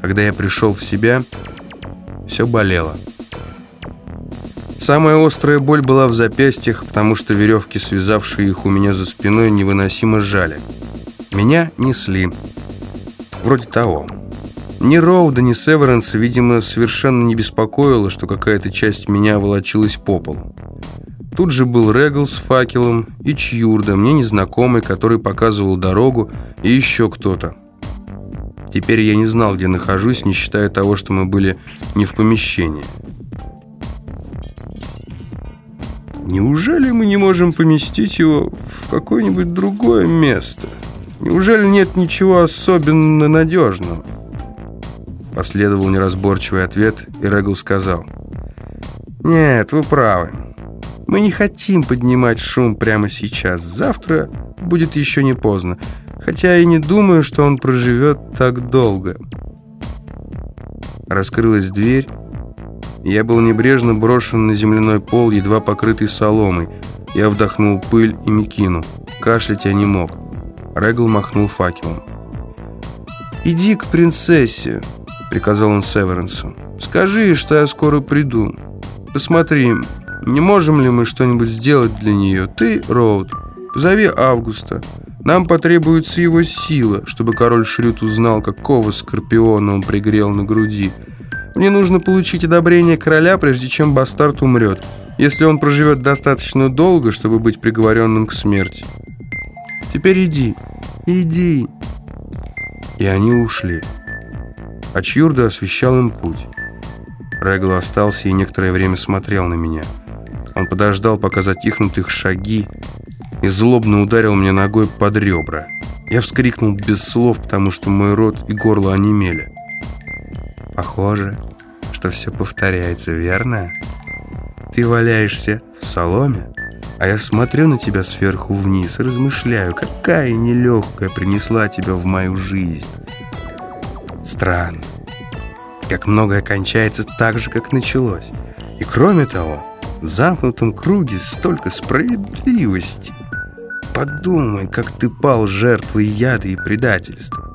Когда я пришел в себя, все болело. Самая острая боль была в запястьях, потому что веревки, связавшие их у меня за спиной, невыносимо сжали. Меня несли. Вроде того. Ни Роуда, ни Северенса, видимо, совершенно не беспокоило, что какая-то часть меня волочилась по полу. Тут же был Регл с факелом и Чьюрда, мне незнакомый, который показывал дорогу, и еще кто-то. Теперь я не знал, где нахожусь, не считая того, что мы были не в помещении. Неужели мы не можем поместить его в какое-нибудь другое место? Неужели нет ничего особенно надежного? Последовал неразборчивый ответ, и Регл сказал. «Нет, вы правы. Мы не хотим поднимать шум прямо сейчас. Завтра будет еще не поздно. Хотя и не думаю, что он проживет так долго». Раскрылась дверь. Я был небрежно брошен на земляной пол, едва покрытый соломой. Я вдохнул пыль и мекину. Кашлять я не мог. Регл махнул факелом. «Иди к принцессе», — приказал он Северенсу. «Скажи, что я скоро приду. Посмотри, не можем ли мы что-нибудь сделать для нее? Ты, Роуд, позови Августа. Нам потребуется его сила, чтобы король Шрют узнал, какого скорпиона он пригрел на груди». Мне нужно получить одобрение короля, прежде чем бастард умрет, если он проживет достаточно долго, чтобы быть приговоренным к смерти. Теперь иди, иди. И они ушли. А Чьюрда освещал им путь. Регла остался и некоторое время смотрел на меня. Он подождал, пока затихнут их шаги, и злобно ударил мне ногой под ребра. Я вскрикнул без слов, потому что мой рот и горло онемели. Похоже, что все повторяется, верно? Ты валяешься в соломе, а я смотрю на тебя сверху вниз и размышляю, какая нелегкая принесла тебя в мою жизнь. Странно, как многое кончается так же, как началось. И кроме того, в замкнутом круге столько справедливости. Подумай, как ты пал жертвой яда и предательства.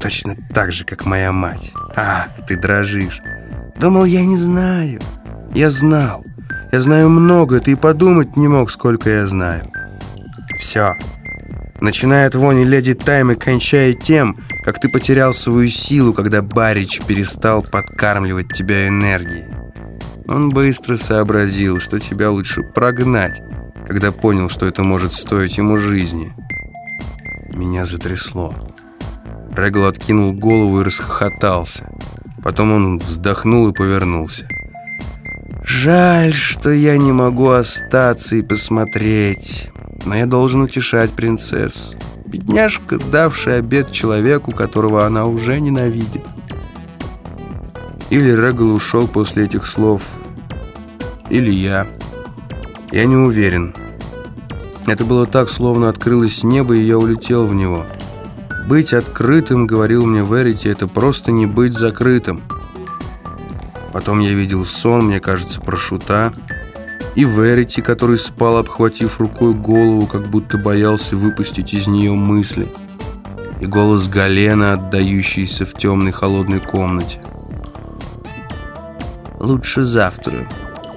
Точно так же, как моя мать. А, ты дрожишь. Думал, я не знаю. Я знал. Я знаю много, ты и подумать не мог, сколько я знаю. Все. Начиная от вони леди Тайм и кончая тем, как ты потерял свою силу, когда Барич перестал подкармливать тебя энергией. Он быстро сообразил, что тебя лучше прогнать, когда понял, что это может стоить ему жизни. Меня затрясло. Регл откинул голову и расхохотался. Потом он вздохнул и повернулся. «Жаль, что я не могу остаться и посмотреть, но я должен утешать принцессу. Бедняжка, давшая обед человеку, которого она уже ненавидит». Или Регл ушел после этих слов, или я. Я не уверен. Это было так, словно открылось небо, и я улетел в него. Быть открытым, говорил мне Верити, это просто не быть закрытым. Потом я видел сон, мне кажется, про шута, и Верити, который спал, обхватив рукой голову, как будто боялся выпустить из нее мысли, и голос Галена, отдающийся в темной холодной комнате. Лучше завтра.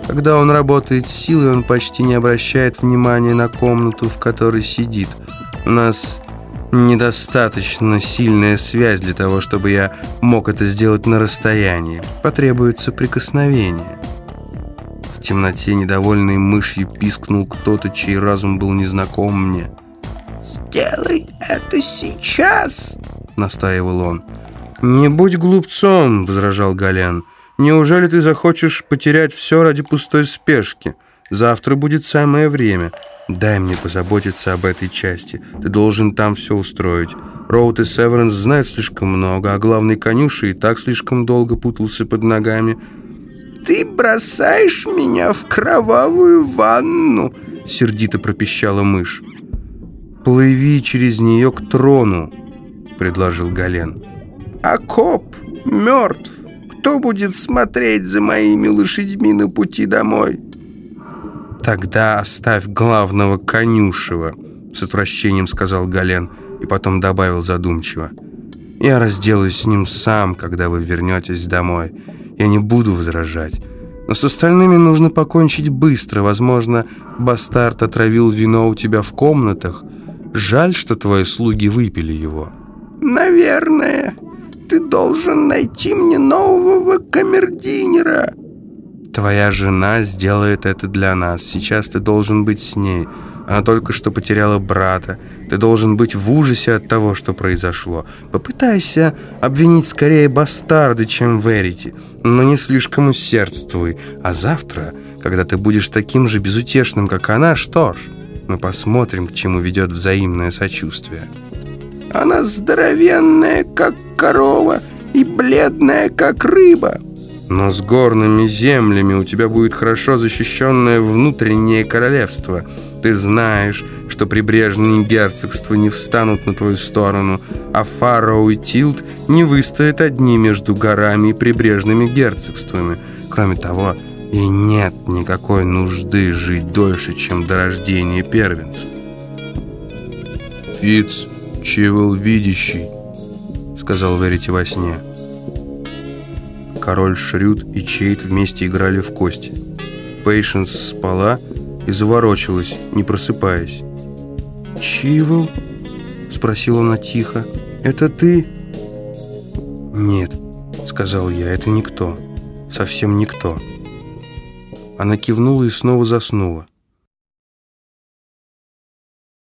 Когда он работает силой, он почти не обращает внимания на комнату, в которой сидит. У нас недостаточно сильная связь для того, чтобы я мог это сделать на расстоянии. Потребуется прикосновение. В темноте недовольной мышью пискнул кто-то, чей разум был незнаком мне. «Сделай это сейчас!» — настаивал он. «Не будь глупцом!» — возражал Галян. «Неужели ты захочешь потерять все ради пустой спешки? Завтра будет самое время». Дай мне позаботиться об этой части. Ты должен там все устроить. Роуд и Северенс знают слишком много, а главный конюша и так слишком долго путался под ногами. «Ты бросаешь меня в кровавую ванну!» Сердито пропищала мышь. «Плыви через нее к трону», — предложил Гален. «А коп мертв. Кто будет смотреть за моими лошадьми на пути домой?» «Тогда оставь главного конюшева», — с отвращением сказал Гален и потом добавил задумчиво. Я разделаюсь с ним сам, когда вы вернетесь домой. Я не буду возражать. Но с остальными нужно покончить быстро. Возможно, бастард отравил вино у тебя в комнатах. Жаль, что твои слуги выпили его». «Наверное. Ты должен найти мне нового камердинера. Твоя жена сделает это для нас. Сейчас ты должен быть с ней. Она только что потеряла брата. Ты должен быть в ужасе от того, что произошло. Попытайся обвинить скорее бастарды, чем Верити, но не слишком усердствуй. А завтра, когда ты будешь таким же безутешным, как она, что ж, мы посмотрим, к чему ведет взаимное сочувствие. Она здоровенная, как корова, и бледная, как рыба. Но с горными землями у тебя будет хорошо защищенное внутреннее королевство. Ты знаешь, что прибрежные герцогства не встанут на твою сторону, а Фароу и Тилт не выстоят одни между горами и прибрежными герцогствами. Кроме того, и нет никакой нужды жить дольше, чем до рождения первенца. «Фиц, Чивел видящий», — сказал Верите во сне. Король Шрюд и Чейт вместе играли в кости. Пейшенс спала и заворочилась, не просыпаясь. «Чивел?» — спросила она тихо. «Это ты?» «Нет», — сказал я, — «это никто. Совсем никто». Она кивнула и снова заснула.